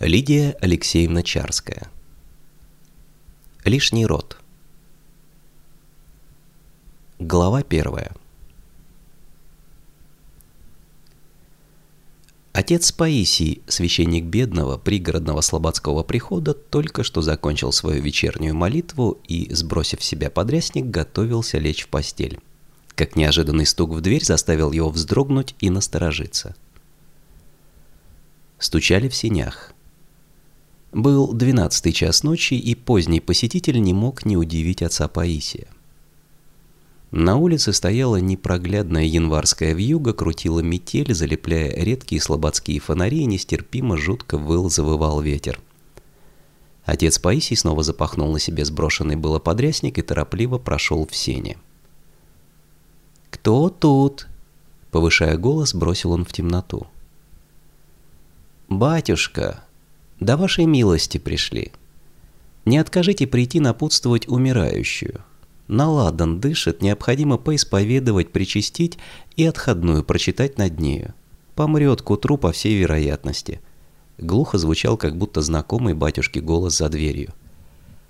Лидия Алексеевна Чарская. Лишний род. Глава первая. Отец Паисий, священник бедного пригородного слободского прихода, только что закончил свою вечернюю молитву и, сбросив себя подрясник, готовился лечь в постель. Как неожиданный стук в дверь заставил его вздрогнуть и насторожиться. Стучали в синях. Был двенадцатый час ночи, и поздний посетитель не мог не удивить отца Паисия. На улице стояла непроглядная январская вьюга, крутила метель, залепляя редкие слободские фонари, и нестерпимо жутко выл, завывал ветер. Отец Паисий снова запахнул на себе сброшенный было подрясник и торопливо прошел в сене. «Кто тут?» — повышая голос, бросил он в темноту. «Батюшка!» До вашей милости пришли. Не откажите прийти напутствовать умирающую. Наладан дышит, необходимо поисповедовать, причастить и отходную прочитать над нею. Помрет к утру по всей вероятности. Глухо звучал, как будто знакомый батюшке голос за дверью.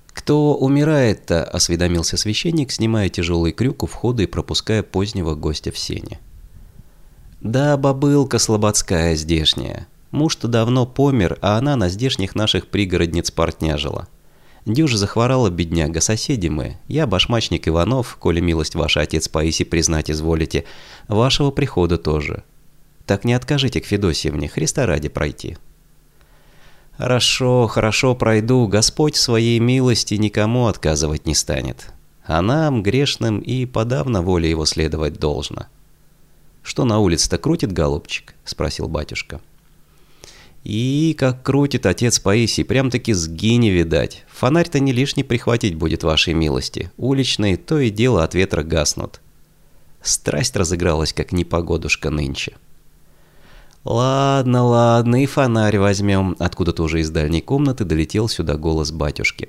«Кто умирает-то?» – осведомился священник, снимая тяжелый крюк у входа и пропуская позднего гостя в сене. «Да, бабылка слободская здешняя. Муж-то давно помер, а она на здешних наших пригородниц партняжила. Дюж захворала бедняга, соседи мы. Я башмачник Иванов, коли милость ваша отец Паиси признать изволите. Вашего прихода тоже. Так не откажите к Федосьевне, Христа ради пройти. Хорошо, хорошо пройду, Господь своей милости никому отказывать не станет. А нам, грешным, и подавно воле его следовать должно. Что на улице-то крутит, голубчик? Спросил батюшка. И как крутит отец Паисий, прям-таки сгини видать. Фонарь-то не лишний прихватить будет вашей милости. Уличные то и дело от ветра гаснут. Страсть разыгралась, как непогодушка нынче. «Ладно, ладно, и фонарь возьмем». Откуда-то уже из дальней комнаты долетел сюда голос батюшки.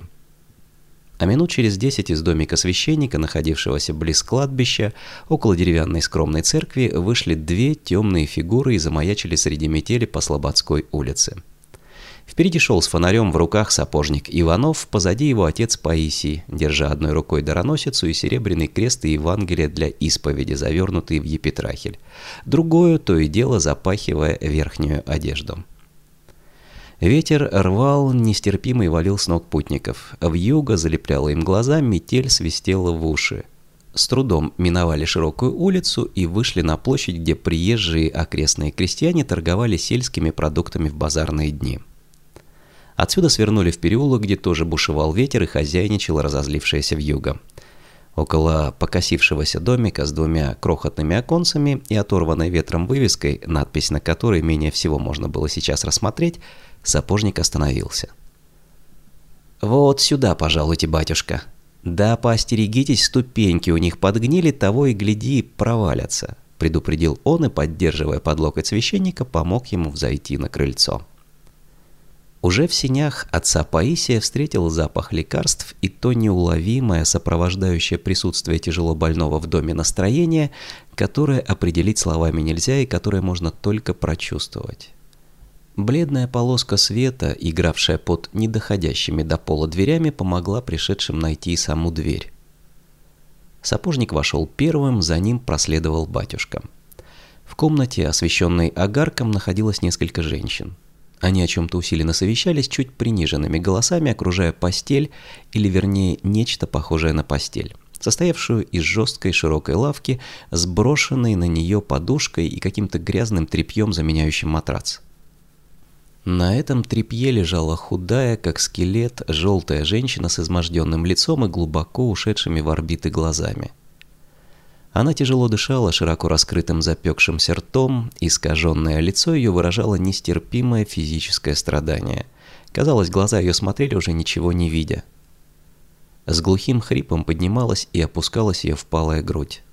А минут через десять из домика священника, находившегося близ кладбища, около деревянной скромной церкви, вышли две темные фигуры и замаячили среди метели по Слободской улице. Впереди шел с фонарем в руках сапожник Иванов, позади его отец Паисий, держа одной рукой дароносицу и серебряный крест и Евангелие для исповеди, завернутые в епитрахель, другую то и дело запахивая верхнюю одежду. Ветер рвал, нестерпимо и валил с ног путников. Юго залепляла им глаза, метель свистела в уши. С трудом миновали широкую улицу и вышли на площадь, где приезжие окрестные крестьяне торговали сельскими продуктами в базарные дни. Отсюда свернули в переулок, где тоже бушевал ветер и хозяйничала разозлившаяся вьюга. Около покосившегося домика с двумя крохотными оконцами и оторванной ветром вывеской, надпись на которой менее всего можно было сейчас рассмотреть, Сапожник остановился. «Вот сюда, пожалуйте, батюшка. Да поостерегитесь, ступеньки у них подгнили, того и гляди, провалятся», предупредил он и, поддерживая под локоть священника, помог ему взойти на крыльцо. Уже в синях отца Паисия встретил запах лекарств и то неуловимое сопровождающее присутствие тяжело больного в доме настроение, которое определить словами нельзя и которое можно только прочувствовать. Бледная полоска света, игравшая под недоходящими до пола дверями, помогла пришедшим найти саму дверь. Сапожник вошел первым, за ним проследовал батюшка. В комнате, освещенной огарком, находилось несколько женщин. Они о чем-то усиленно совещались чуть приниженными голосами, окружая постель, или вернее нечто похожее на постель, состоявшую из жесткой широкой лавки, сброшенной на нее подушкой и каким-то грязным тряпьем, заменяющим матрац. На этом тряпье лежала худая, как скелет, желтая женщина с изможденным лицом и глубоко ушедшими в орбиты глазами. Она тяжело дышала широко раскрытым запекшимся ртом, искаженное лицо ее выражало нестерпимое физическое страдание. Казалось, глаза ее смотрели уже ничего не видя. С глухим хрипом поднималась и опускалась ее впалая грудь.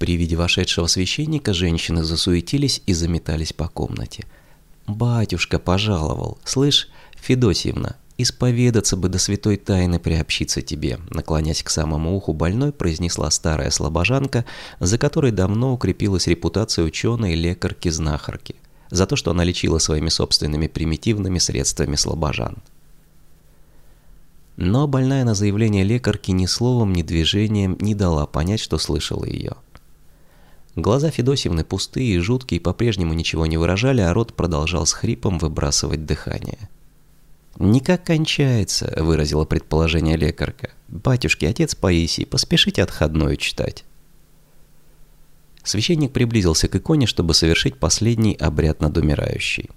При виде вошедшего священника женщины засуетились и заметались по комнате – «Батюшка пожаловал. Слышь, Федосьевна, исповедаться бы до святой тайны приобщиться тебе», наклонясь к самому уху больной, произнесла старая слабожанка, за которой давно укрепилась репутация ученой лекарки-знахарки. за то, что она лечила своими собственными примитивными средствами слабожан. Но больная на заявление лекарки ни словом, ни движением не дала понять, что слышала ее. Глаза Федосьевны пустые и жуткие по-прежнему ничего не выражали, а рот продолжал с хрипом выбрасывать дыхание. «Никак кончается», — выразила предположение лекарка. «Батюшки, отец Паисий, поспешите отходную читать». Священник приблизился к иконе, чтобы совершить последний обряд над умирающей.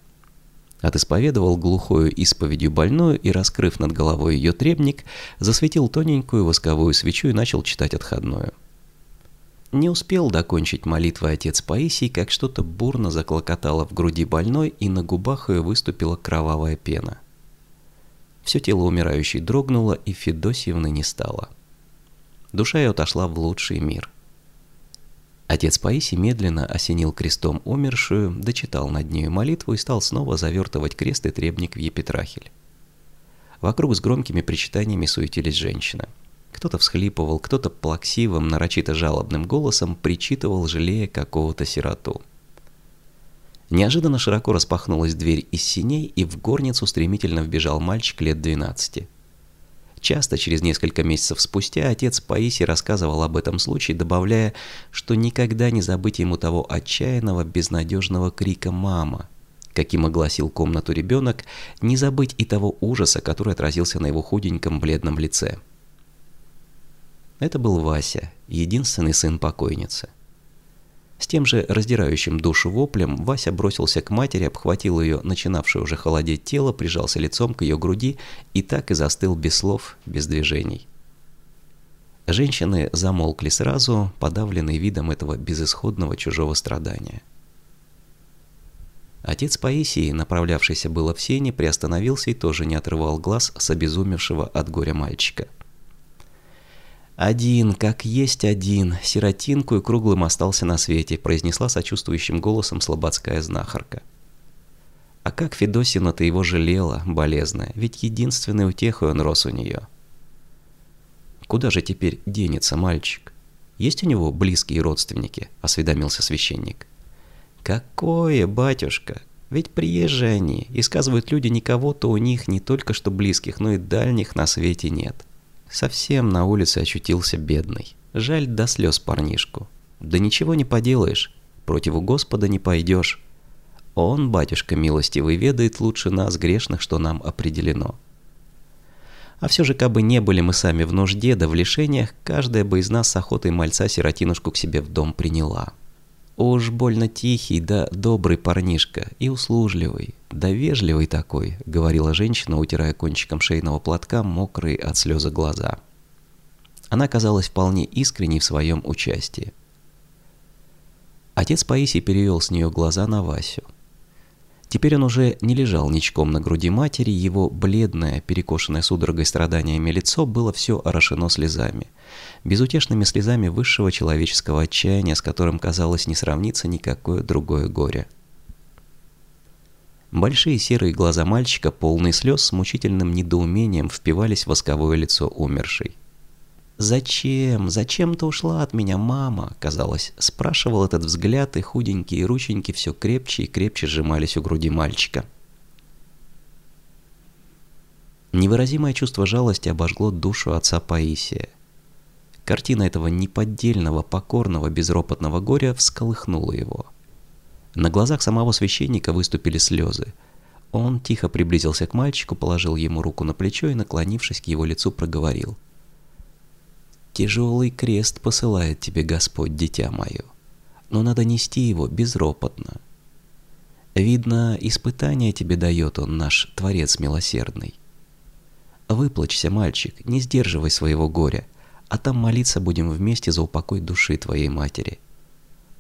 Отисповедовал глухою исповедью больную и, раскрыв над головой ее требник, засветил тоненькую восковую свечу и начал читать отходную. Не успел докончить молитвы отец Паисий, как что-то бурно заклокотало в груди больной, и на губах ее выступила кровавая пена. Все тело умирающей дрогнуло, и Федосьевны не стало. Душа ее отошла в лучший мир – Отец Паисий медленно осенил крестом умершую, дочитал над нею молитву и стал снова завертывать крест и требник в епитрахель. Вокруг с громкими причитаниями суетились женщины. Кто-то всхлипывал, кто-то плаксивым, нарочито жалобным голосом причитывал, жалея какого-то сироту. Неожиданно широко распахнулась дверь из синей, и в горницу стремительно вбежал мальчик лет двенадцати. Часто, через несколько месяцев спустя, отец Паисий рассказывал об этом случае, добавляя, что никогда не забыть ему того отчаянного, безнадежного крика «мама», каким огласил комнату ребенок, не забыть и того ужаса, который отразился на его худеньком бледном лице. Это был Вася, единственный сын покойницы. С тем же раздирающим душу воплем Вася бросился к матери, обхватил ее, начинавшее уже холодеть тело, прижался лицом к ее груди и так и застыл без слов, без движений. Женщины замолкли сразу, подавленные видом этого безысходного чужого страдания. Отец Паисии, направлявшийся было в сене, приостановился и тоже не отрывал глаз с обезумевшего от горя мальчика. «Один, как есть один, сиротинку и круглым остался на свете», произнесла сочувствующим голосом слободская знахарка. А как Федосина-то его жалела, болезная, ведь единственной утехой он рос у нее. «Куда же теперь денется мальчик? Есть у него близкие родственники?» – осведомился священник. «Какое, батюшка? Ведь приезжие они, и сказывают люди, никого-то у них не только что близких, но и дальних на свете нет». Совсем на улице очутился бедный. Жаль до слез парнишку. Да ничего не поделаешь, против Господа не пойдешь. Он, батюшка милостивый, ведает лучше нас, грешных, что нам определено. А все же, кабы не были мы сами в нужде да в лишениях, каждая бы из нас с охотой мальца-сиротинушку к себе в дом приняла. Уж больно тихий да добрый парнишка и услужливый, да вежливый такой, говорила женщина, утирая кончиком шейного платка мокрые от слезы глаза. Она казалась вполне искренней в своем участии. Отец Паисий перевел с нее глаза на Васю. Теперь он уже не лежал ничком на груди матери, его бледное, перекошенное судорогой страданиями лицо было все орошено слезами. Безутешными слезами высшего человеческого отчаяния, с которым, казалось, не сравнится никакое другое горе. Большие серые глаза мальчика, полные слез, с мучительным недоумением впивались в восковое лицо умершей. «Зачем? Зачем ты ушла от меня, мама?» Казалось, спрашивал этот взгляд, и худенькие рученьки все крепче и крепче сжимались у груди мальчика. Невыразимое чувство жалости обожгло душу отца Паисия. Картина этого неподдельного, покорного, безропотного горя всколыхнула его. На глазах самого священника выступили слезы. Он тихо приблизился к мальчику, положил ему руку на плечо и, наклонившись к его лицу, проговорил – Тяжелый крест посылает тебе Господь, дитя мое, но надо нести его безропотно. Видно, испытание тебе дает он, наш Творец милосердный. Выплачься, мальчик, не сдерживай своего горя, а там молиться будем вместе за упокой души твоей матери.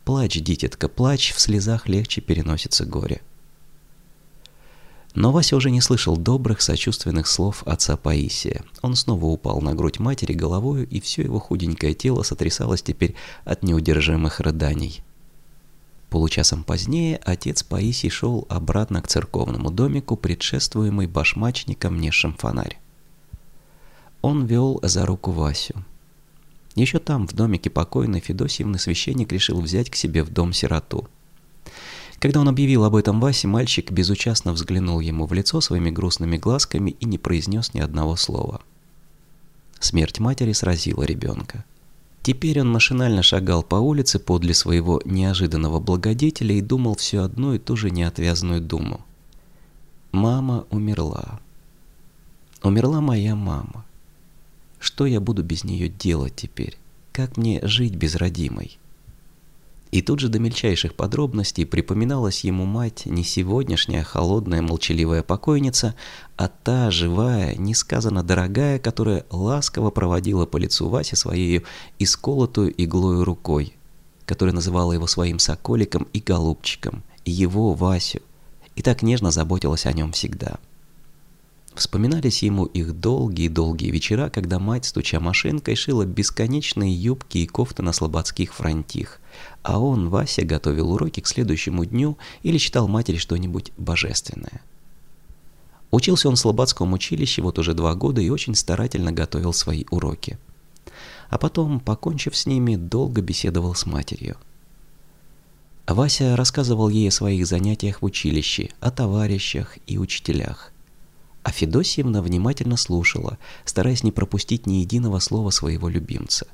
Плачь, дитятка, плачь, в слезах легче переносится горе. Но Вася уже не слышал добрых, сочувственных слов отца Паисия. Он снова упал на грудь матери головою, и все его худенькое тело сотрясалось теперь от неудержимых рыданий. Получасом позднее отец Паисий шел обратно к церковному домику, предшествуемый башмачником, несшим фонарь. Он вел за руку Васю. Еще там, в домике покойной Федосьевны, священник решил взять к себе в дом сироту – Когда он объявил об этом Васе, мальчик безучастно взглянул ему в лицо своими грустными глазками и не произнес ни одного слова. Смерть матери сразила ребенка. Теперь он машинально шагал по улице подле своего неожиданного благодетеля и думал всю одну и ту же неотвязную думу. Мама умерла. Умерла моя мама. Что я буду без нее делать теперь? Как мне жить без родимой? И тут же до мельчайших подробностей припоминалась ему мать не сегодняшняя холодная молчаливая покойница, а та живая, несказанно дорогая, которая ласково проводила по лицу Васи своей исколотую иглою рукой, которая называла его своим соколиком и голубчиком, его Васю, и так нежно заботилась о нем всегда. Вспоминались ему их долгие-долгие вечера, когда мать, стуча машинкой, шила бесконечные юбки и кофты на слободских фронтих, а он, Вася, готовил уроки к следующему дню или читал матери что-нибудь божественное. Учился он в Слободском училище вот уже два года и очень старательно готовил свои уроки. А потом, покончив с ними, долго беседовал с матерью. Вася рассказывал ей о своих занятиях в училище, о товарищах и учителях – а Федосьевна внимательно слушала, стараясь не пропустить ни единого слова своего любимца.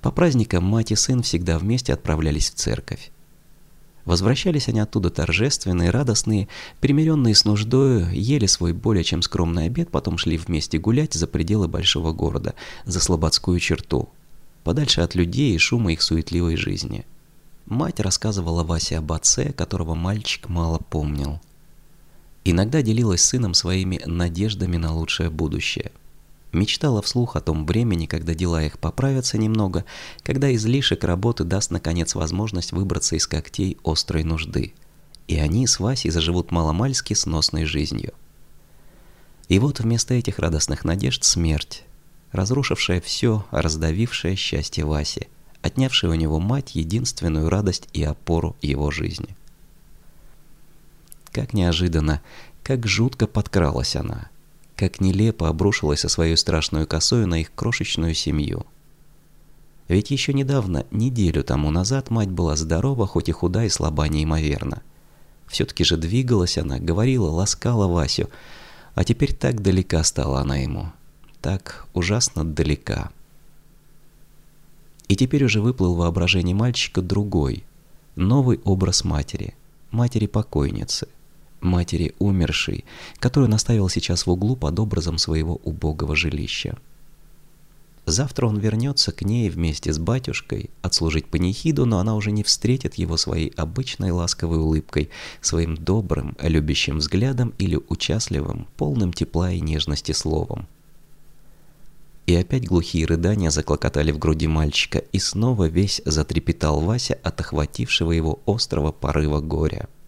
По праздникам мать и сын всегда вместе отправлялись в церковь. Возвращались они оттуда торжественные, радостные, примиренные с нуждою, ели свой более чем скромный обед, потом шли вместе гулять за пределы большого города, за слободскую черту, подальше от людей и шума их суетливой жизни. Мать рассказывала Васе об отце, которого мальчик мало помнил – Иногда делилась с сыном своими надеждами на лучшее будущее. Мечтала вслух о том времени, когда дела их поправятся немного, когда излишек работы даст наконец возможность выбраться из когтей острой нужды. И они с Васей заживут маломальски сносной жизнью. И вот вместо этих радостных надежд смерть, разрушившая все, раздавившая счастье Васи, отнявшая у него мать единственную радость и опору его жизни. Как неожиданно, как жутко подкралась она, как нелепо обрушилась со своей страшной косой на их крошечную семью. Ведь еще недавно, неделю тому назад, мать была здорова, хоть и худа и слаба неимоверно. Все-таки же двигалась она, говорила, ласкала Васю, а теперь так далека стала она ему, так ужасно далека. И теперь уже выплыл в воображении мальчика другой, новый образ матери, матери-покойницы – матери умершей, которую наставил сейчас в углу под образом своего убогого жилища. Завтра он вернется к ней вместе с батюшкой отслужить панихиду, но она уже не встретит его своей обычной ласковой улыбкой, своим добрым, любящим взглядом или участливым, полным тепла и нежности словом. И опять глухие рыдания заклокотали в груди мальчика, и снова весь затрепетал Вася от охватившего его острого порыва горя –